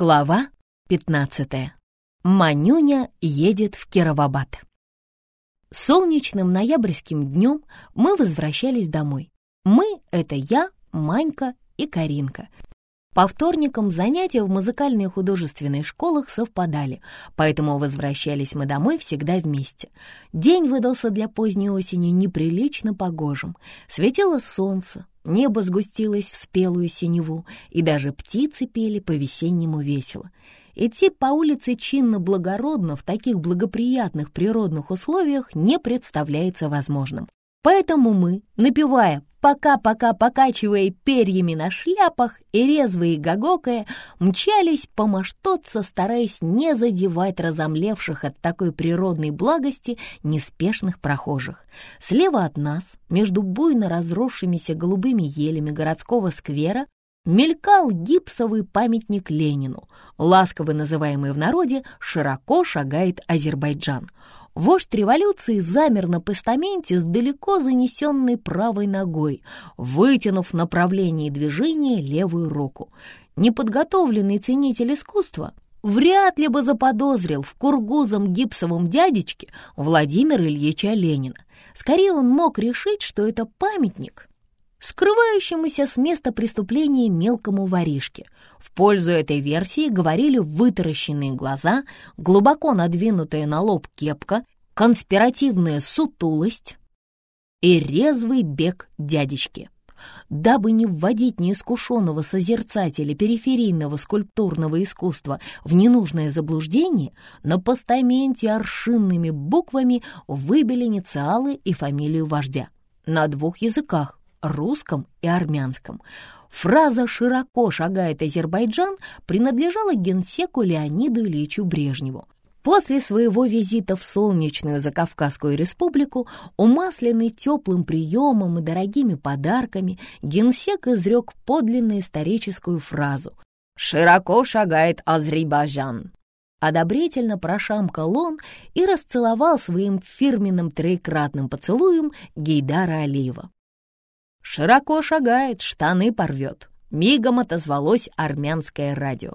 Глава 15. Манюня едет в Кировабад. Солнечным ноябрьским днем мы возвращались домой. Мы — это я, Манька и Каринка. По вторникам занятия в музыкальной и художественной школах совпадали, поэтому возвращались мы домой всегда вместе. День выдался для поздней осени неприлично погожим. Светило солнце, Небо сгустилось в спелую синеву, и даже птицы пели по-весеннему весело. Идти по улице чинно-благородно в таких благоприятных природных условиях не представляется возможным. Поэтому мы, напевая пока-пока покачивая перьями на шляпах и резвые гогокая, мчались помоштоться, стараясь не задевать разомлевших от такой природной благости неспешных прохожих. Слева от нас, между буйно разросшимися голубыми елями городского сквера, мелькал гипсовый памятник Ленину, ласково называемый в народе «Широко шагает Азербайджан». Вождь революции замер на постаменте с далеко занесенной правой ногой, вытянув в направлении движения левую руку. Неподготовленный ценитель искусства вряд ли бы заподозрил в кургузом гипсовом дядечке Владимира Ильича Ленина. Скорее он мог решить, что это памятник скрывающемуся с места преступления мелкому воришке. В пользу этой версии говорили вытаращенные глаза, глубоко надвинутая на лоб кепка, конспиративная сутулость и резвый бег дядечки. Дабы не вводить неискушенного созерцателя периферийного скульптурного искусства в ненужное заблуждение, на постаменте аршинными буквами выбили инициалы и фамилию вождя. На двух языках русском и армянском. Фраза «широко шагает Азербайджан» принадлежала генсеку Леониду Ильичу Брежневу. После своего визита в солнечную Закавказскую республику, умасленный теплым приемом и дорогими подарками, генсек изрек подлинно историческую фразу «Широко шагает Азербайджан». Одобрительно прошамкал он и расцеловал своим фирменным троекратным поцелуем Гейдара Алиева. «Широко шагает, штаны порвет», — мигом отозвалось армянское радио.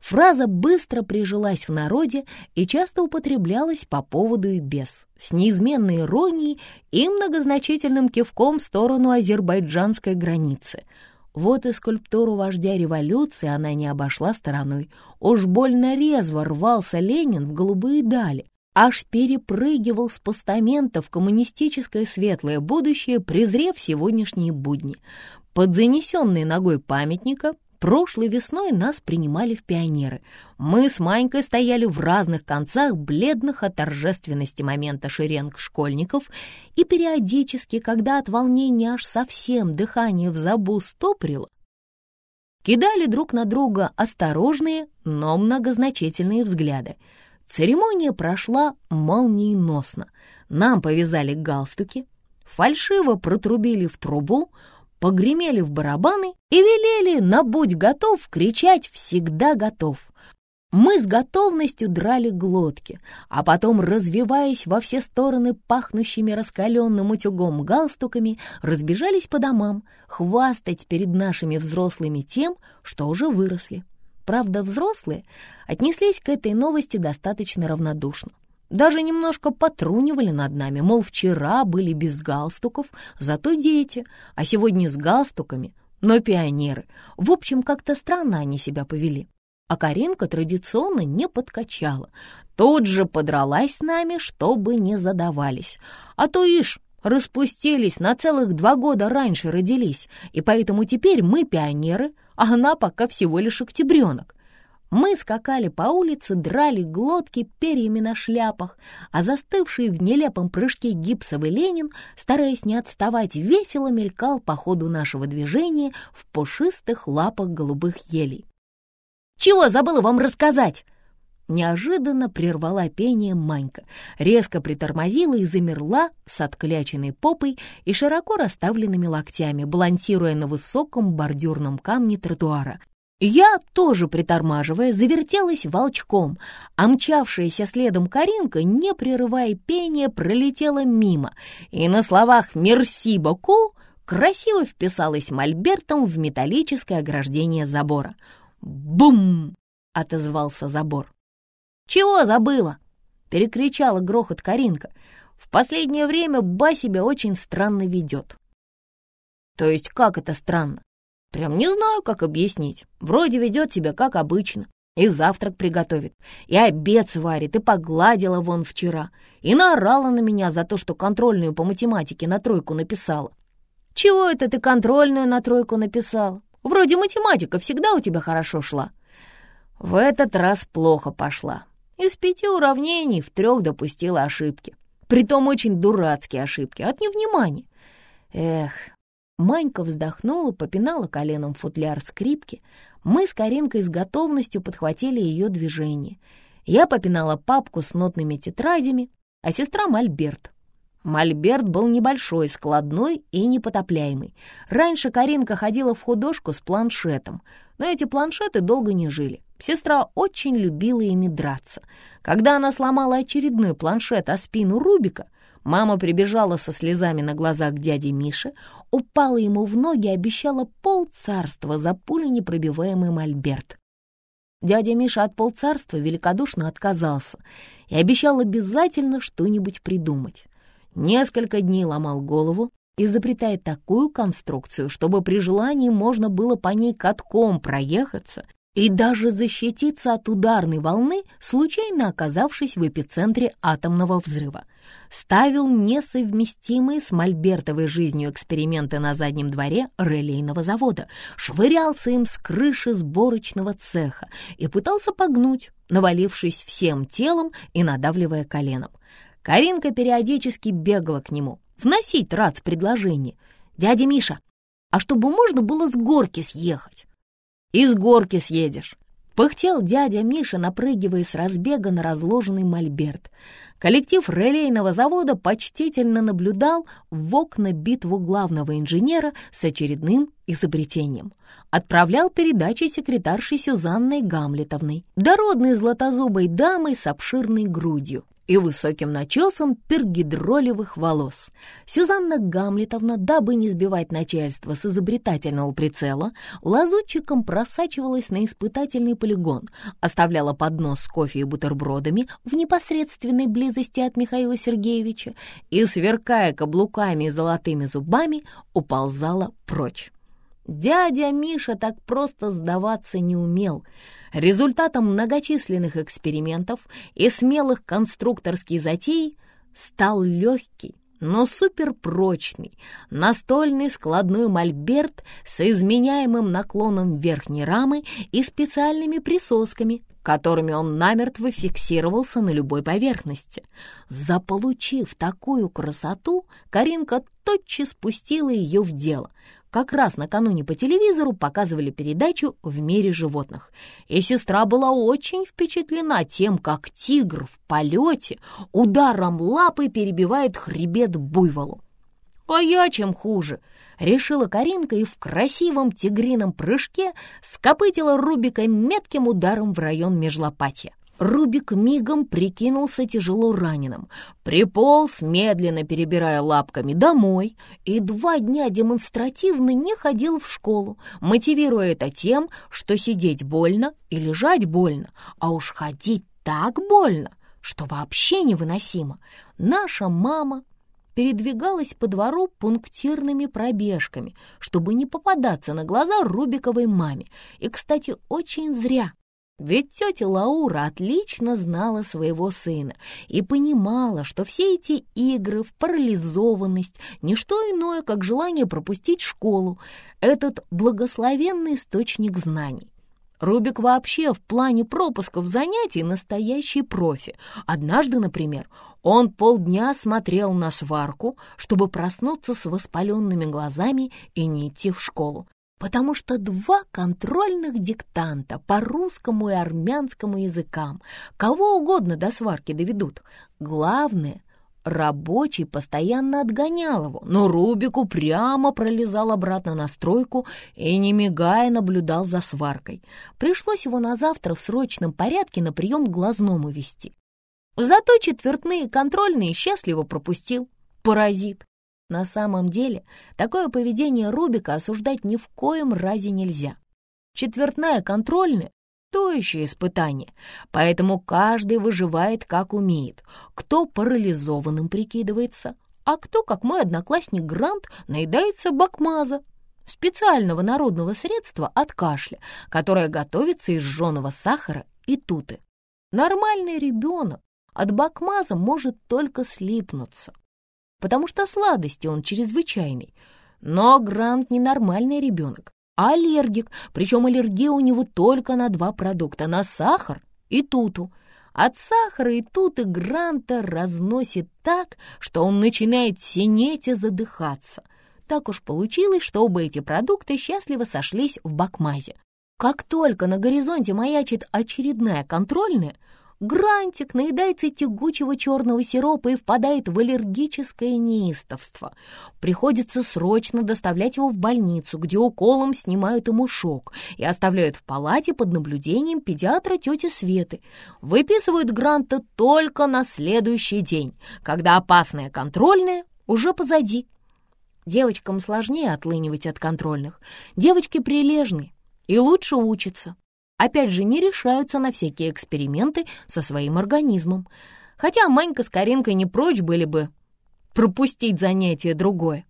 Фраза быстро прижилась в народе и часто употреблялась по поводу и без, с неизменной иронией и многозначительным кивком в сторону азербайджанской границы. Вот и скульптуру вождя революции она не обошла стороной. Уж больно резво рвался Ленин в голубые дали, аж перепрыгивал с постамента в коммунистическое светлое будущее, презрев сегодняшние будни. Под занесенной ногой памятника прошлой весной нас принимали в пионеры. Мы с Манькой стояли в разных концах бледных от торжественности момента шеренг школьников, и периодически, когда от волнения аж совсем дыхание в забу стоприло, кидали друг на друга осторожные, но многозначительные взгляды — Церемония прошла молниеносно. Нам повязали галстуки, фальшиво протрубили в трубу, погремели в барабаны и велели на «Будь готов» кричать «Всегда готов». Мы с готовностью драли глотки, а потом, развиваясь во все стороны пахнущими раскаленным утюгом галстуками, разбежались по домам, хвастать перед нашими взрослыми тем, что уже выросли. Правда, взрослые отнеслись к этой новости достаточно равнодушно. Даже немножко потрунивали над нами, мол, вчера были без галстуков, зато дети, а сегодня с галстуками, но пионеры. В общем, как-то странно они себя повели. А Каринка традиционно не подкачала. Тут же подралась с нами, чтобы не задавались. А то ишь, распустились, на целых два года раньше родились, и поэтому теперь мы пионеры — а она пока всего лишь октябренок. Мы скакали по улице, драли глотки перьями на шляпах, а застывший в нелепом прыжке гипсовый Ленин, стараясь не отставать, весело мелькал по ходу нашего движения в пушистых лапах голубых елей. «Чего забыла вам рассказать?» Неожиданно прервала пение Манька, резко притормозила и замерла с откляченной попой и широко расставленными локтями, балансируя на высоком бордюрном камне тротуара. Я, тоже притормаживая, завертелась волчком, а мчавшаяся следом Каринка, не прерывая пение, пролетела мимо и на словах «Мерси боку» красиво вписалась мольбертом в металлическое ограждение забора. Бум! отозвался забор. «Чего забыла?» — перекричала грохот Каринка. «В последнее время Ба себя очень странно ведет». «То есть как это странно?» «Прям не знаю, как объяснить. Вроде ведет себя как обычно. И завтрак приготовит, и обед сварит, и погладила вон вчера, и наорала на меня за то, что контрольную по математике на тройку написала. Чего это ты контрольную на тройку написала? Вроде математика всегда у тебя хорошо шла. В этот раз плохо пошла. Из пяти уравнений в трех допустила ошибки. Притом очень дурацкие ошибки, от невнимания. Эх, Манька вздохнула, попинала коленом футляр скрипки. Мы с Каринкой с готовностью подхватили ее движение. Я попинала папку с нотными тетрадями, а сестра — мольберт. Мольберт был небольшой, складной и непотопляемый. Раньше Каринка ходила в художку с планшетом, но эти планшеты долго не жили. Сестра очень любила ими драться. Когда она сломала очередной планшет о спину Рубика, мама прибежала со слезами на глазах к дяде Мише, упала ему в ноги и обещала полцарства за пуленепробиваемый мольберт. Дядя Миша от полцарства великодушно отказался и обещал обязательно что-нибудь придумать. Несколько дней ломал голову, изобретая такую конструкцию, чтобы при желании можно было по ней катком проехаться и даже защититься от ударной волны, случайно оказавшись в эпицентре атомного взрыва. Ставил несовместимые с мольбертовой жизнью эксперименты на заднем дворе релейного завода, швырялся им с крыши сборочного цеха и пытался погнуть, навалившись всем телом и надавливая коленом. Каринка периодически бегала к нему, вносить рац предложение. «Дядя Миша, а чтобы можно было с горки съехать?» И с горки съедешь!» Пыхтел дядя Миша, напрыгивая с разбега на разложенный мольберт. Коллектив релейного завода почтительно наблюдал в окна битву главного инженера с очередным изобретением. Отправлял передачи секретарши Сюзанной Гамлетовной, дородной златозубой дамой с обширной грудью и высоким начесом пергидролевых волос. Сюзанна Гамлетовна, дабы не сбивать начальство с изобретательного прицела, лазутчиком просачивалась на испытательный полигон, оставляла поднос с кофе и бутербродами в непосредственной близости от Михаила Сергеевича и, сверкая каблуками и золотыми зубами, уползала прочь. Дядя Миша так просто сдаваться не умел — Результатом многочисленных экспериментов и смелых конструкторских затей стал легкий, но суперпрочный настольный складной мольберт с изменяемым наклоном верхней рамы и специальными присосками, которыми он намертво фиксировался на любой поверхности. Заполучив такую красоту, Каринка тотчас спустила ее в дело — как раз накануне по телевизору показывали передачу «В мире животных». И сестра была очень впечатлена тем, как тигр в полете ударом лапы перебивает хребет буйволу. «А я чем хуже?» — решила Каринка и в красивом тигрином прыжке скопытила Рубика метким ударом в район межлопатья. Рубик мигом прикинулся тяжело раненым, приполз, медленно перебирая лапками, домой и два дня демонстративно не ходил в школу, мотивируя это тем, что сидеть больно и лежать больно, а уж ходить так больно, что вообще невыносимо. Наша мама передвигалась по двору пунктирными пробежками, чтобы не попадаться на глаза Рубиковой маме. И, кстати, очень зря. Ведь тетя Лаура отлично знала своего сына и понимала, что все эти игры в парализованность — не что иное, как желание пропустить школу, этот благословенный источник знаний. Рубик вообще в плане пропусков занятий настоящий профи. Однажды, например, он полдня смотрел на сварку, чтобы проснуться с воспаленными глазами и не идти в школу потому что два контрольных диктанта по русскому и армянскому языкам кого угодно до сварки доведут. Главное, рабочий постоянно отгонял его, но Рубик упрямо пролезал обратно на стройку и, не мигая, наблюдал за сваркой. Пришлось его на завтра в срочном порядке на прием к глазному вести. Зато четвертные контрольные счастливо пропустил. Паразит. На самом деле, такое поведение Рубика осуждать ни в коем разе нельзя. Четвертная контрольная То еще испытание. Поэтому каждый выживает как умеет. Кто парализованным прикидывается, а кто, как мой одноклассник Грант, наедается бакмаза, специального народного средства от кашля, которое готовится из жженого сахара и туты. Нормальный ребенок от бакмаза может только слипнуться, потому что сладости он чрезвычайный. Но Грант ненормальный ребенок, аллергик, причем аллергия у него только на два продукта, на сахар и туту. От сахара и туты Гранта разносит так, что он начинает синеть и задыхаться. Так уж получилось, что оба эти продукта счастливо сошлись в бакмазе. Как только на горизонте маячит очередная контрольная, Грантик наедается тягучего черного сиропа и впадает в аллергическое неистовство. Приходится срочно доставлять его в больницу, где уколом снимают ему шок и оставляют в палате под наблюдением педиатра тети Светы. Выписывают Гранта только на следующий день, когда опасная контрольная уже позади. Девочкам сложнее отлынивать от контрольных. Девочки прилежны и лучше учатся опять же, не решаются на всякие эксперименты со своим организмом. Хотя Манька с Каринкой не прочь были бы пропустить занятие другое.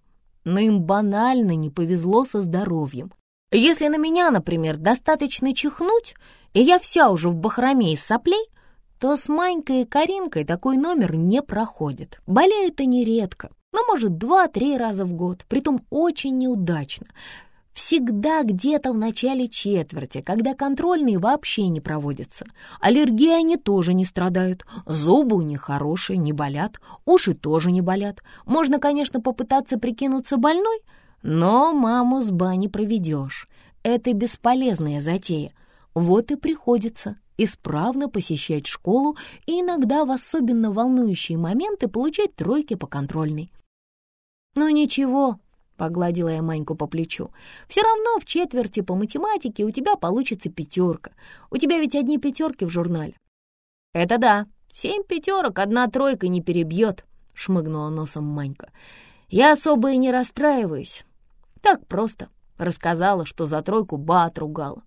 Но им банально не повезло со здоровьем. Если на меня, например, достаточно чихнуть, и я вся уже в бахроме из соплей, то с Манькой и Каринкой такой номер не проходит. Болеют они редко, но, может, два-три раза в год, притом очень неудачно, Всегда где-то в начале четверти, когда контрольные вообще не проводятся. Аллергии они тоже не страдают, зубы у них хорошие, не болят, уши тоже не болят. Можно, конечно, попытаться прикинуться больной, но маму с бани проведешь. Это бесполезная затея. Вот и приходится исправно посещать школу и иногда в особенно волнующие моменты получать тройки по контрольной. Но ничего, — погладила я Маньку по плечу. «Все равно в четверти по математике у тебя получится пятерка. У тебя ведь одни пятерки в журнале». «Это да, семь пятерок одна тройка не перебьет», — шмыгнула носом Манька. «Я особо и не расстраиваюсь. Так просто рассказала, что за тройку ба отругала».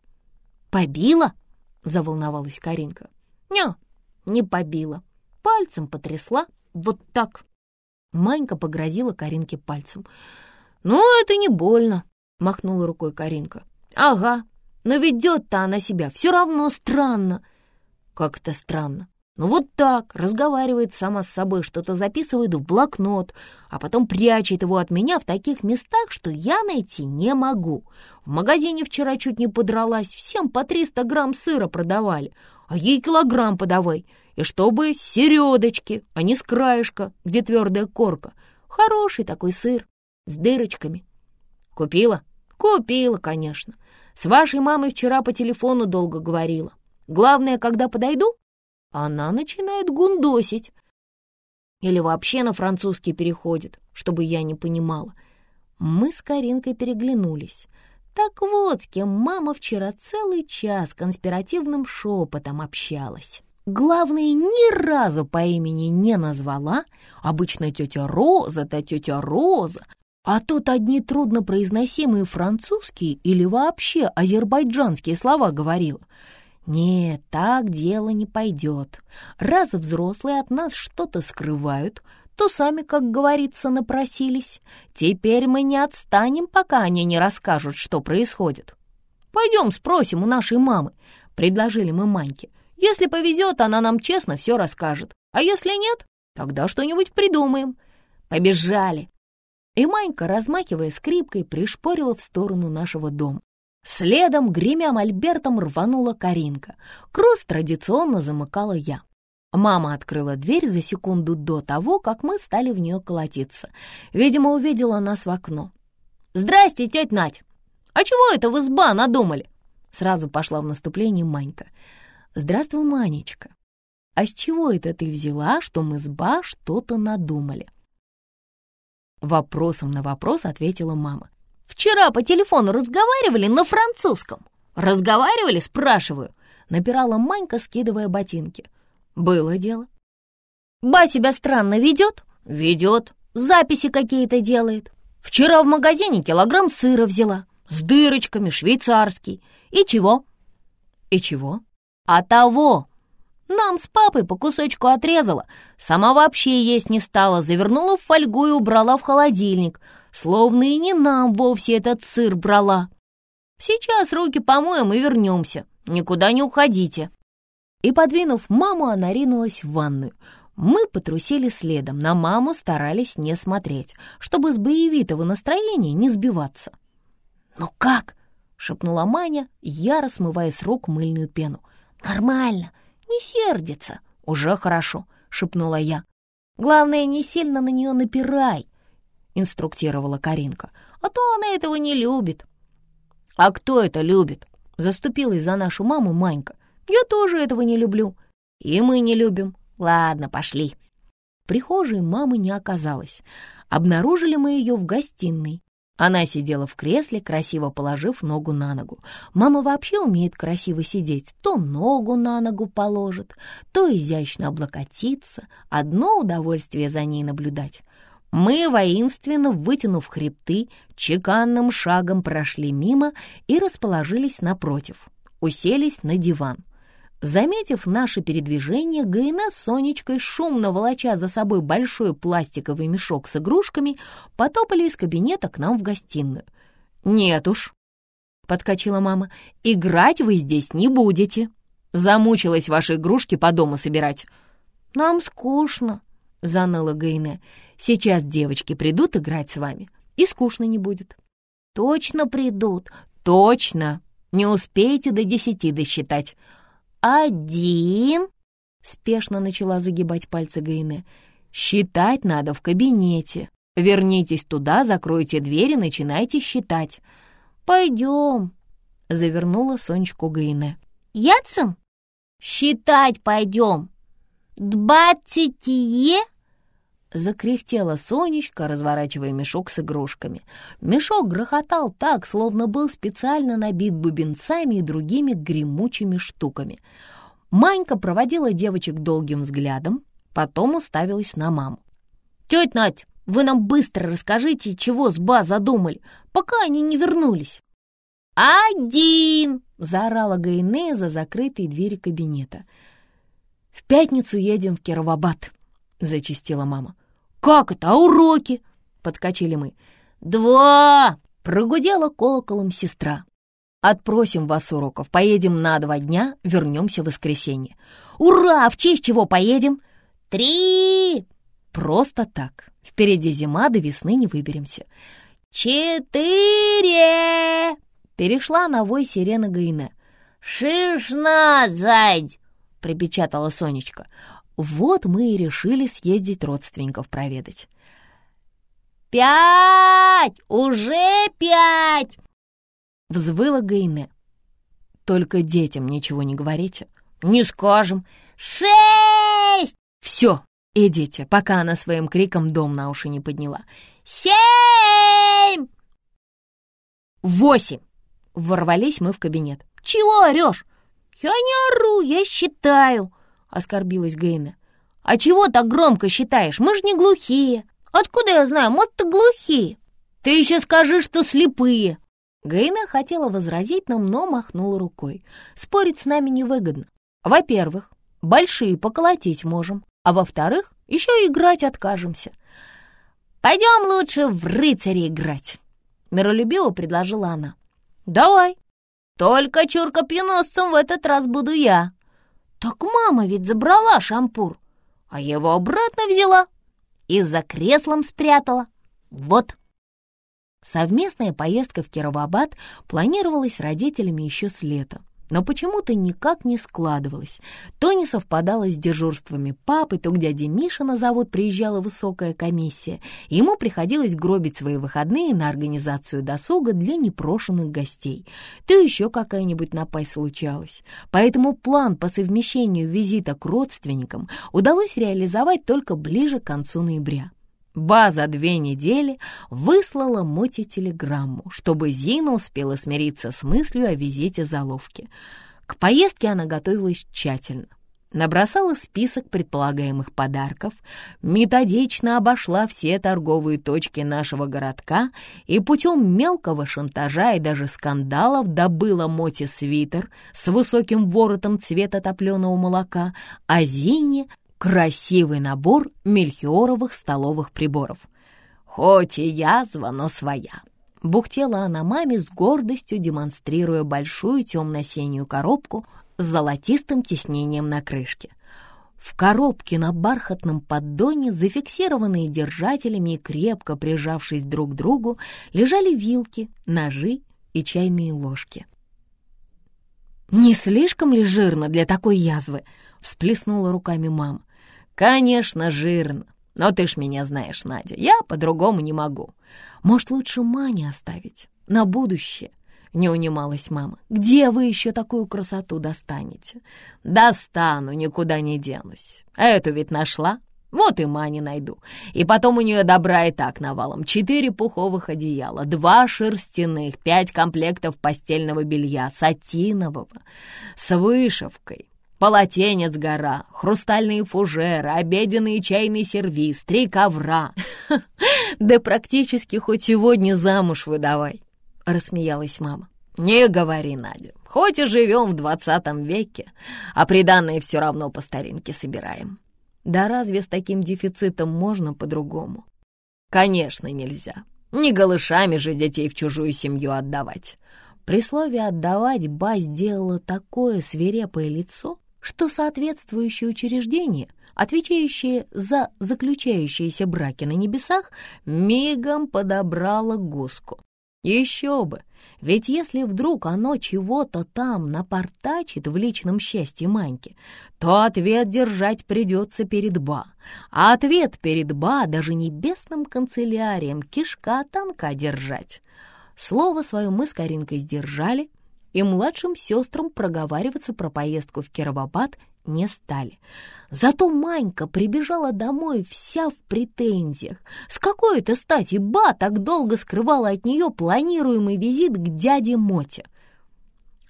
«Побила?» — заволновалась Каринка. «Не, не побила. Пальцем потрясла, вот так». Манька погрозила Каринке пальцем. «Ну, это не больно», — махнула рукой Каринка. «Ага, но ведет-то она себя все равно странно». «Как это странно?» Ну вот так, разговаривает сама с собой, что-то записывает в блокнот, а потом прячет его от меня в таких местах, что я найти не могу. В магазине вчера чуть не подралась, всем по 300 грамм сыра продавали, а ей килограмм подавай. И чтобы середочки, а не с краешка, где твердая корка. Хороший такой сыр, с дырочками. Купила? Купила, конечно. С вашей мамой вчера по телефону долго говорила. Главное, когда подойду, она начинает гундосить. Или вообще на французский переходит, чтобы я не понимала. Мы с Каринкой переглянулись. Так вот, с кем мама вчера целый час конспиративным шепотом общалась. Главное, ни разу по имени не назвала. Обычно тетя Роза-то тетя Роза, а тут одни труднопроизносимые французские или вообще азербайджанские слова говорила. Нет, так дело не пойдет. Раз взрослые от нас что-то скрывают, то сами, как говорится, напросились. Теперь мы не отстанем, пока они не расскажут, что происходит. «Пойдем спросим у нашей мамы», — предложили мы Маньке. «Если повезет, она нам честно все расскажет. А если нет, тогда что-нибудь придумаем». Побежали. И Манька, размахивая скрипкой, пришпорила в сторону нашего дома. Следом, гремя мольбертом, рванула Каринка. Кросс традиционно замыкала я. Мама открыла дверь за секунду до того, как мы стали в нее колотиться. Видимо, увидела нас в окно. «Здрасте, тетя Надь! А чего это вы сба надумали?» Сразу пошла в наступление Манька. «Здравствуй, Манечка. А с чего это ты взяла, что мы с Ба что-то надумали?» Вопросом на вопрос ответила мама. «Вчера по телефону разговаривали на французском». «Разговаривали?» — спрашиваю. Напирала Манька, скидывая ботинки. «Было дело». «Ба себя странно ведет?» «Ведет. Записи какие-то делает. Вчера в магазине килограмм сыра взяла. С дырочками, швейцарский. И чего?» И чего? А того! Нам с папой по кусочку отрезала, сама вообще есть не стала, завернула в фольгу и убрала в холодильник, словно и не нам вовсе этот сыр брала. Сейчас руки помоем и вернемся, никуда не уходите. И, подвинув маму, она ринулась в ванную. Мы потрусили следом, на маму старались не смотреть, чтобы с боевитого настроения не сбиваться. «Ну как?» — шепнула Маня, яро смывая с рук мыльную пену. «Нормально, не сердится. Уже хорошо», — шепнула я. «Главное, не сильно на нее напирай», — инструктировала Каринка. «А то она этого не любит». «А кто это любит?» — заступилась за нашу маму Манька. «Я тоже этого не люблю. И мы не любим. Ладно, пошли». В прихожей мамы не оказалось. Обнаружили мы ее в гостиной. Она сидела в кресле, красиво положив ногу на ногу. Мама вообще умеет красиво сидеть. То ногу на ногу положит, то изящно облокотиться. Одно удовольствие за ней наблюдать. Мы, воинственно вытянув хребты, чеканным шагом прошли мимо и расположились напротив. Уселись на диван. Заметив наше передвижение, Гайна с Сонечкой, шумно волоча за собой большой пластиковый мешок с игрушками, потопали из кабинета к нам в гостиную. «Нет уж», — подскочила мама, — «играть вы здесь не будете. Замучилась ваши игрушки по дому собирать». «Нам скучно», — заныла Гайне. «Сейчас девочки придут играть с вами, и скучно не будет». «Точно придут?» «Точно! Не успеете до десяти досчитать». «Один!» — спешно начала загибать пальцы Гайне. «Считать надо в кабинете. Вернитесь туда, закройте дверь и начинайте считать». «Пойдем», — завернула Сонечку Гайне. «Яцем? Считать пойдем. Двадцатие?» Закряхтела Сонечка, разворачивая мешок с игрушками. Мешок грохотал так, словно был специально набит бубенцами и другими гремучими штуками. Манька проводила девочек долгим взглядом, потом уставилась на маму. «Тетя Надь, вы нам быстро расскажите, чего с Ба задумали, пока они не вернулись». «Один!» — заорала Гайне за закрытой двери кабинета. «В пятницу едем в Кировабад», — зачастила мама. «Как это? А уроки?» — подскочили мы. «Два!» — прогудела колоколом сестра. «Отпросим вас с уроков, поедем на два дня, вернемся в воскресенье». «Ура! В честь чего поедем?» «Три!» «Просто так. Впереди зима, до весны не выберемся». «Четыре!» Перешла на вой сирена Гаине. «Шестнадцать!» — припечатала Сонечка. Вот мы и решили съездить родственников проведать. «Пять! Уже пять!» Взвыла Гайне. «Только детям ничего не говорите». «Не скажем». «Шесть!» «Все, идите, пока она своим криком дом на уши не подняла». «Семь!» «Восемь!» Ворвались мы в кабинет. «Чего орешь?» «Я не ору, я считаю!» — оскорбилась Гейна. «А чего так громко считаешь? Мы ж не глухие!» «Откуда я знаю? Может, ты глухие?» «Ты еще скажи, что слепые!» Гейна хотела возразить нам, но махнула рукой. Спорить с нами невыгодно. Во-первых, большие поколотить можем, а во-вторых, еще и играть откажемся. «Пойдем лучше в рыцари играть», — миролюбиво предложила она. «Давай. Только чуркопьеносцем в этот раз буду я». «Так мама ведь забрала шампур, а его обратно взяла и за креслом спрятала. Вот». Совместная поездка в Кировабад планировалась родителями еще с лета но почему-то никак не складывалось. То не совпадало с дежурствами папы, то к дяде Мише на завод приезжала высокая комиссия, ему приходилось гробить свои выходные на организацию досуга для непрошенных гостей. То еще какая-нибудь напасть случалась. Поэтому план по совмещению визита к родственникам удалось реализовать только ближе к концу ноября. Ба за две недели выслала Моте телеграмму, чтобы Зина успела смириться с мыслью о визите заловки. К поездке она готовилась тщательно. набросала список предполагаемых подарков, методично обошла все торговые точки нашего городка и путем мелкого шантажа и даже скандалов добыла Моте свитер с высоким воротом цвета топленого молока, а Зине — красивый набор мельхиоровых столовых приборов. «Хоть и язва, но своя», — бухтела она маме с гордостью, демонстрируя большую темно-синюю коробку — с золотистым тиснением на крышке. В коробке на бархатном поддоне, зафиксированные держателями и крепко прижавшись друг к другу, лежали вилки, ножи и чайные ложки. «Не слишком ли жирно для такой язвы?» — всплеснула руками мама. «Конечно, жирно, но ты ж меня знаешь, Надя, я по-другому не могу. Может, лучше Мане оставить на будущее?» — не унималась мама. «Где вы еще такую красоту достанете?» «Достану, никуда не денусь. А эту ведь нашла. Вот и Мани найду. И потом у нее добра и так навалом. Четыре пуховых одеяла, два шерстяных, пять комплектов постельного белья, сатинового, с вышивкой, полотенец гора, хрустальные фужеры, обеденный и чайный сервиз, три ковра. Да практически хоть сегодня замуж выдавай. — рассмеялась мама. «Не говори, Надя. Хоть и живем в двадцатом веке, а приданное все равно по старинке собираем». «Да разве с таким дефицитом можно по-другому?» «Конечно, нельзя. Не голышами же детей в чужую семью отдавать». При слове «отдавать» Ба сделала такое свирепое лицо, что соответствующее учреждение, отвечающее за заключающиеся браки на небесах, мигом подобрало гуску. Еще бы! Ведь если вдруг оно чего-то там напортачит в личном счастье Маньки, то ответ держать придется перед Ба. А ответ перед Ба даже небесным канцелярием кишка танка держать. Слово свое мы с Каринкой сдержали, и младшим сестрам проговариваться про поездку в Кировобад не стали. Зато Манька прибежала домой вся в претензиях. С какой это стати Ба так долго скрывала от нее планируемый визит к дяде Моте?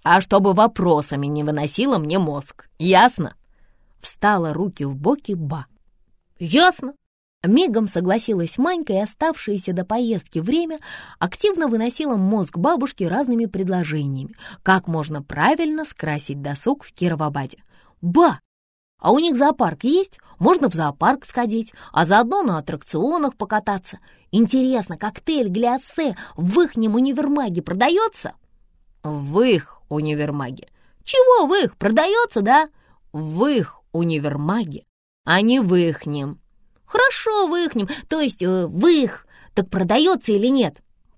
А чтобы вопросами не выносила мне мозг, ясно? Встала руки в боки Ба. Ясно. Мигом согласилась Манька и оставшееся до поездки время активно выносила мозг бабушки разными предложениями, как можно правильно скрасить досуг в Кировобаде. «Ба, а у них зоопарк есть? Можно в зоопарк сходить, а заодно на аттракционах покататься. Интересно, коктейль гляссе в ихнем универмаге продается?» «В их универмаге». «Чего в их? Продается, да?» «В их универмаге, а не в ихнем». «Хорошо, в ихнем, то есть э, их. Так продается или нет?»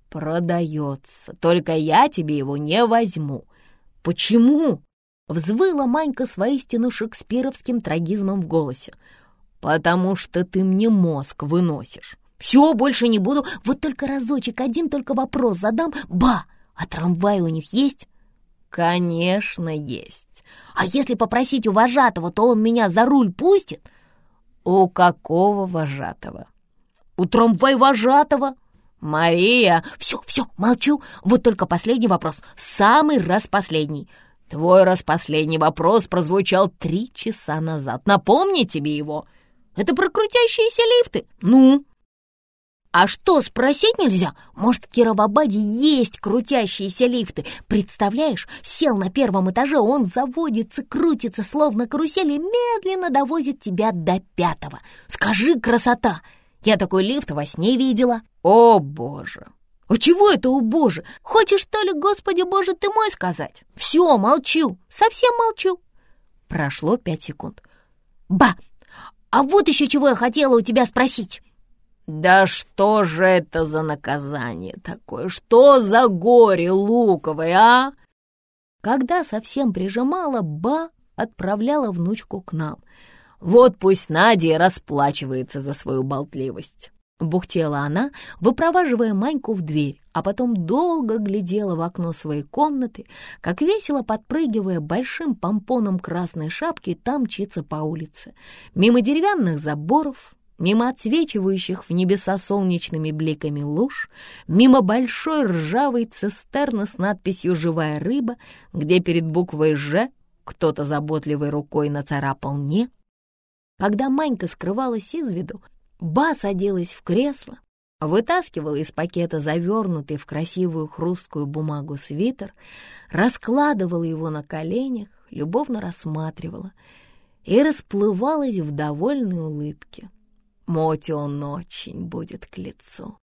«Продается, только я тебе его не возьму». «Почему?» Взвыла Манька с воистину шекспировским трагизмом в голосе. «Потому что ты мне мозг выносишь. Все, больше не буду. Вот только разочек, один только вопрос задам. Ба! А трамвай у них есть?» «Конечно, есть. А если попросить у вожатого, то он меня за руль пустит?» «У какого вожатого?» «У трамвай-вожатого». «Мария!» «Все, все, молчу. Вот только последний вопрос. Самый раз последний. Твой раз последний вопрос прозвучал три часа назад. Напомни тебе его. Это про крутящиеся лифты. Ну? А что, спросить нельзя? Может, в Кировобаде есть крутящиеся лифты? Представляешь, сел на первом этаже, он заводится, крутится, словно карусель, и медленно довозит тебя до пятого. Скажи, красота! Я такой лифт во сне видела. О, боже! «А чего это, о боже? Хочешь, что ли, Господи Боже, ты мой сказать?» «Все, молчу, совсем молчу». Прошло пять секунд. «Ба, а вот еще чего я хотела у тебя спросить». «Да что же это за наказание такое? Что за горе луковое, а?» Когда совсем прижимала, Ба отправляла внучку к нам. «Вот пусть Надя расплачивается за свою болтливость». Бухтела она, выпроваживая Маньку в дверь, а потом долго глядела в окно своей комнаты, как весело подпрыгивая большим помпоном красной шапки, там мчится по улице. Мимо деревянных заборов, мимо отсвечивающих в небеса солнечными бликами луж, мимо большой ржавой цистерны с надписью «Живая рыба», где перед буквой «Ж» Кто-то заботливой рукой нацарапал «не». Когда Манька скрывалась из виду, Ба садилась в кресло, вытаскивала из пакета завернутый в красивую хрусткую бумагу свитер, раскладывала его на коленях, любовно рассматривала и расплывалась в довольной улыбке. Моте он очень будет к лицу.